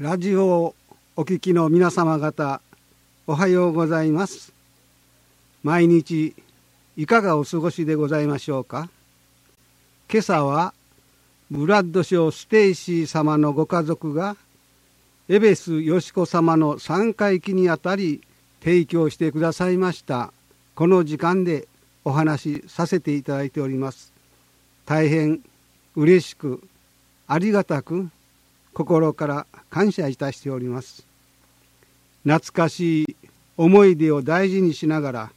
ラジオをお聞きの皆様方おはようございます。毎日いかがお過ごしでございましょうか。今朝はブラッドショーステイシー様のご家族がエベスよしこ様の3回忌にあたり提供してくださいましたこの時間でお話しさせていただいております。大変嬉しくありがたく心から感謝いたしております。懐かしい思い出を大事にしながら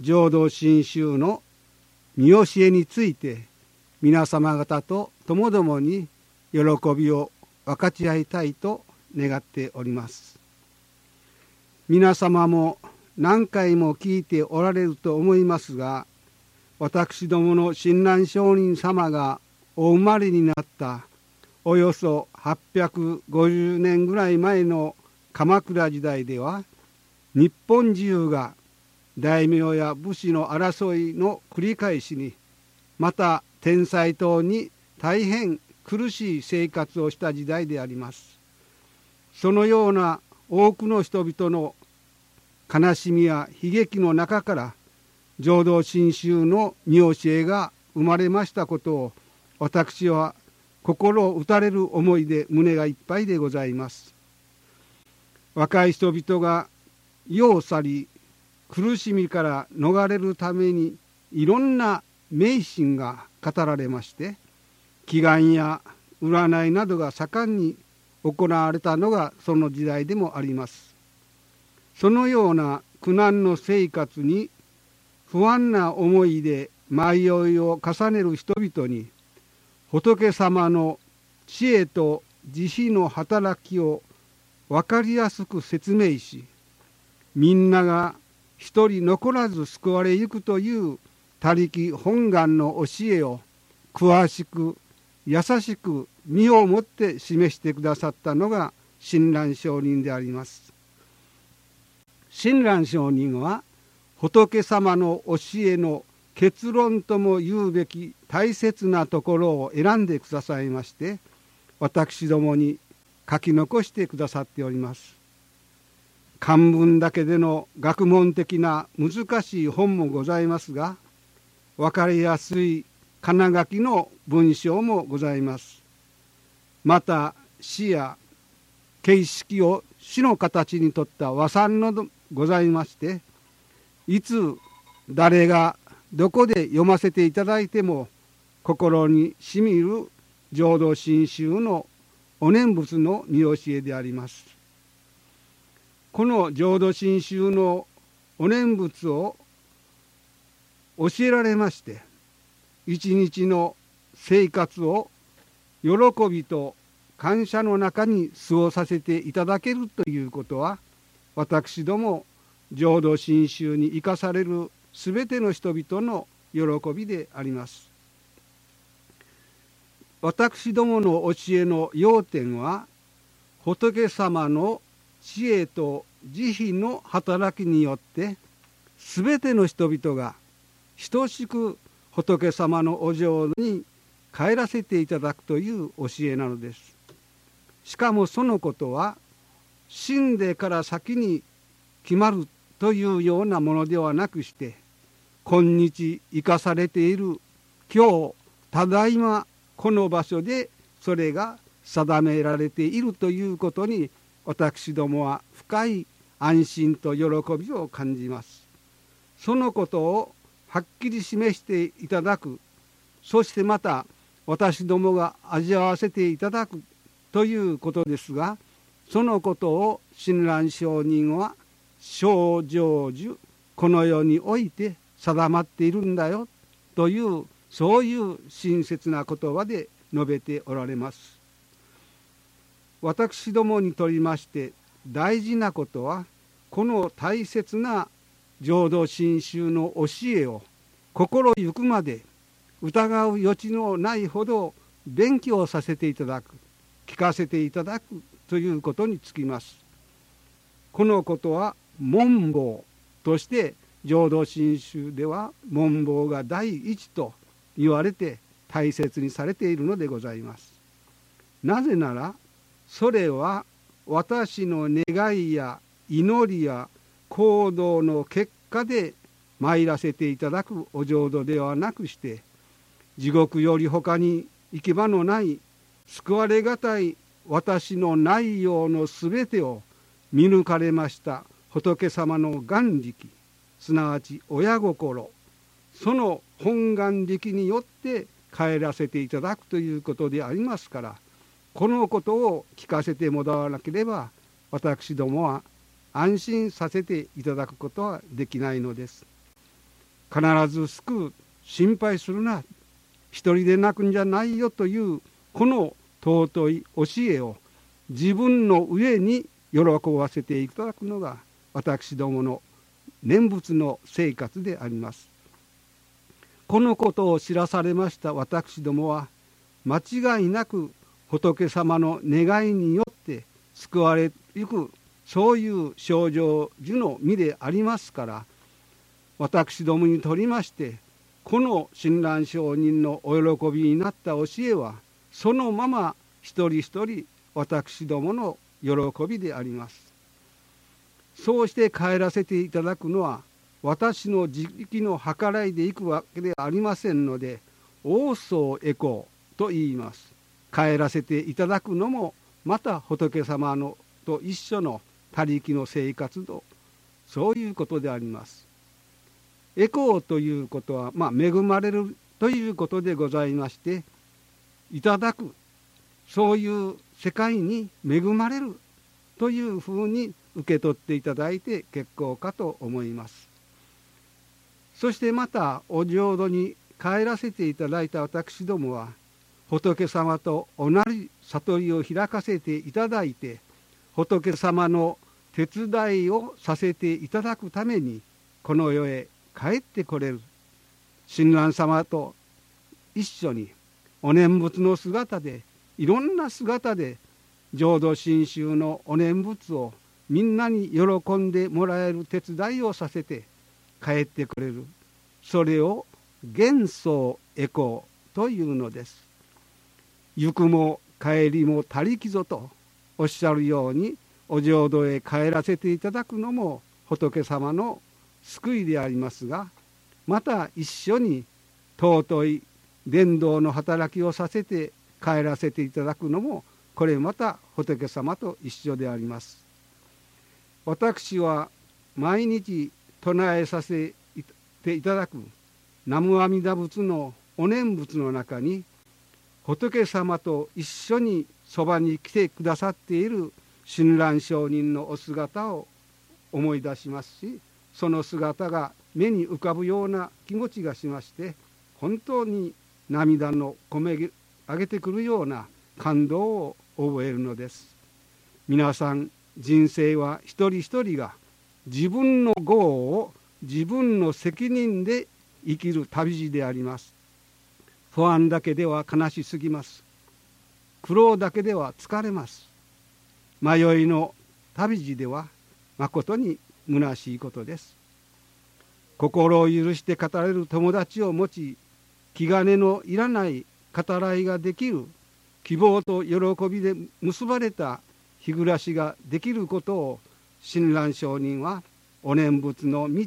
浄土真宗の見教えについて皆様方とともどもに喜びを分かち合いたいと願っております。皆様も何回も聞いておられると思いますが私どもの親鸞上人様がお生まれになったおよそ850年ぐらい前の鎌倉時代では日本中が大名や武士の争いの繰り返しにまた天才党に大変苦しい生活をした時代であります。そのような多くの人々の悲しみや悲劇の中から浄土真宗の見教えが生まれましたことを私は心を打たれる思いで胸がいっぱいでございます。若い人々が世を去り苦しみから逃れるためにいろんな迷信が語られまして祈願や占いなどが盛んに行われたのがその時代でもあります。そのような苦難の生活に不安な思いで迷いを重ねる人々に仏様の知恵と慈悲の働きを分かりやすく説明しみんなが一人残らず救われゆくという他力本願の教えを詳しく優しく身をもって示してくださったのが親鸞上人であります。親鸞上人は仏様の教えの結論とも言うべき大切なところを選んでくださいまして私どもに書き残してくださっております。漢文だけでの学問的な難しい本もございますが分かりやすい金書きの文章もございます。また詩や形式を詩の形にとった和算のございましていつ誰がどこで読ませていただいても心にしみる浄土真宗のお念仏の見教えであります。この浄土真宗のお念仏を教えられまして一日の生活を喜びと感謝の中に過ごさせていただけるということは私ども浄土真宗に生かされる全ての人々の喜びであります。私どもの教えの要点は仏様の知恵と慈悲の働きによって全ての人々が等しく仏様のお浄土に帰らせていただくという教えなのです。しかもそのことは死んでから先に決まるというようなものではなくして今日生かされている今日ただいまこの場所でそれが定められているということに私どもは深い安心と喜びを感じますそのことをはっきり示していただくそしてまた私どもが味わわせていただくということですがそのことを親鸞上人は小成就この世において定まっているんだよというそういう親切な言葉で述べておられます。私どもにとりまして大事なことはこの大切な浄土真宗の教えを心ゆくまで疑う余地のないほど勉強させていただく聞かせていただくということにつきます。このことは文房として浄土真宗では文房が第一と言われて大切にされているのでございます。なぜならそれは私の願いや祈りや行動の結果で参らせていただくお浄土ではなくして地獄より他に行き場のない救われがたい私の内容のすべてを見抜かれました仏様の眼力。すなわち親心その本願力によって帰らせていただくということでありますからこのことを聞かせてもらわなければ私どもは安心させていただくことはできないのです。必ず救う心配するな一人で泣くんじゃないよというこの尊い教えを自分の上に喜ばせていただくのが私どもの念仏の生活であります。このことを知らされました私どもは間違いなく仏様の願いによって救われゆくそういう症状樹の身でありますから私どもにとりましてこの親鸞上人のお喜びになった教えはそのまま一人一人私どもの喜びであります。そうして帰らせていただくのは私の自力の計らいでいくわけではありませんので王僧エコーと言います。帰らせていただくのもまた仏様のと一緒の他力の生活とそういうことであります。エコーということは、まあ、恵まれるということでございましていただくそういう世界に恵まれるというふうに受け取っていただいて結構かと思います。そしてまたお浄土に帰らせていただいた私どもは仏様と同じ悟りを開かせていただいて仏様の手伝いをさせていただくためにこの世へ帰ってこれる。親鸞様と一緒にお念仏の姿でいろんな姿で浄土真宗のお念仏をみんなに喜んでもらえる手伝いをさせて帰ってくれる。それを幻想エコーというのです。行くも帰りも他力ぞとおっしゃるようにお浄土へ帰らせていただくのも仏様の救いでありますがまた一緒に尊い伝道の働きをさせて帰らせていただくのもこれまた仏様と一緒であります。私は毎日唱えさせていただく南無阿弥陀仏のお念仏の中に仏様と一緒にそばに来てくださっている親鸞上人のお姿を思い出しますしその姿が目に浮かぶような気持ちがしまして本当に涙のこめ上げてくるような感動を覚えるのです。皆さん人生は一人一人が自分の業を自分の責任で生きる旅路であります。不安だけでは悲しすぎます。苦労だけでは疲れます。迷いの旅路ではまことに虚しいことです。心を許して語れる友達を持ち気兼ねのいらない語らいができる希望と喜びで結ばれた日暮らしができることを親鸞上人はお念仏の道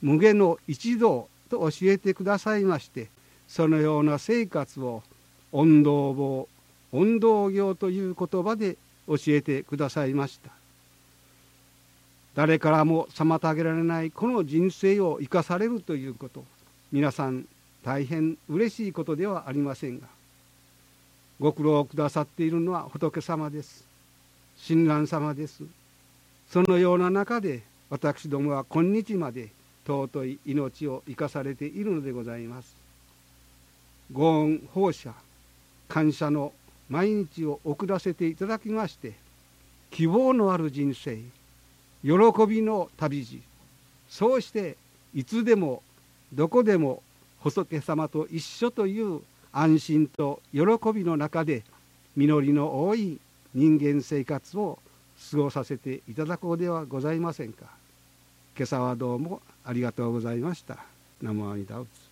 無下の一道と教えてくださいましてそのような生活を音道坊音道業という言葉で教えてくださいました。誰からも妨げられないこの人生を生かされるということ皆さん大変嬉しいことではありませんがご苦労くださっているのは仏様です。親鸞様です。そのような中で私どもは今日まで尊い命を生かされているのでございますご恩放射感謝の毎日を送らせていただきまして希望のある人生喜びの旅路そうしていつでもどこでも仏様と一緒という安心と喜びの中で実りの多い人間生活を過ごさせていただこうではございませんか今朝はどうもありがとうございました。生阿弥陀仏